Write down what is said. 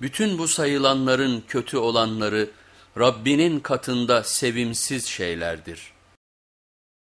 Bütün bu sayılanların kötü olanları Rabbinin katında sevimsiz şeylerdir.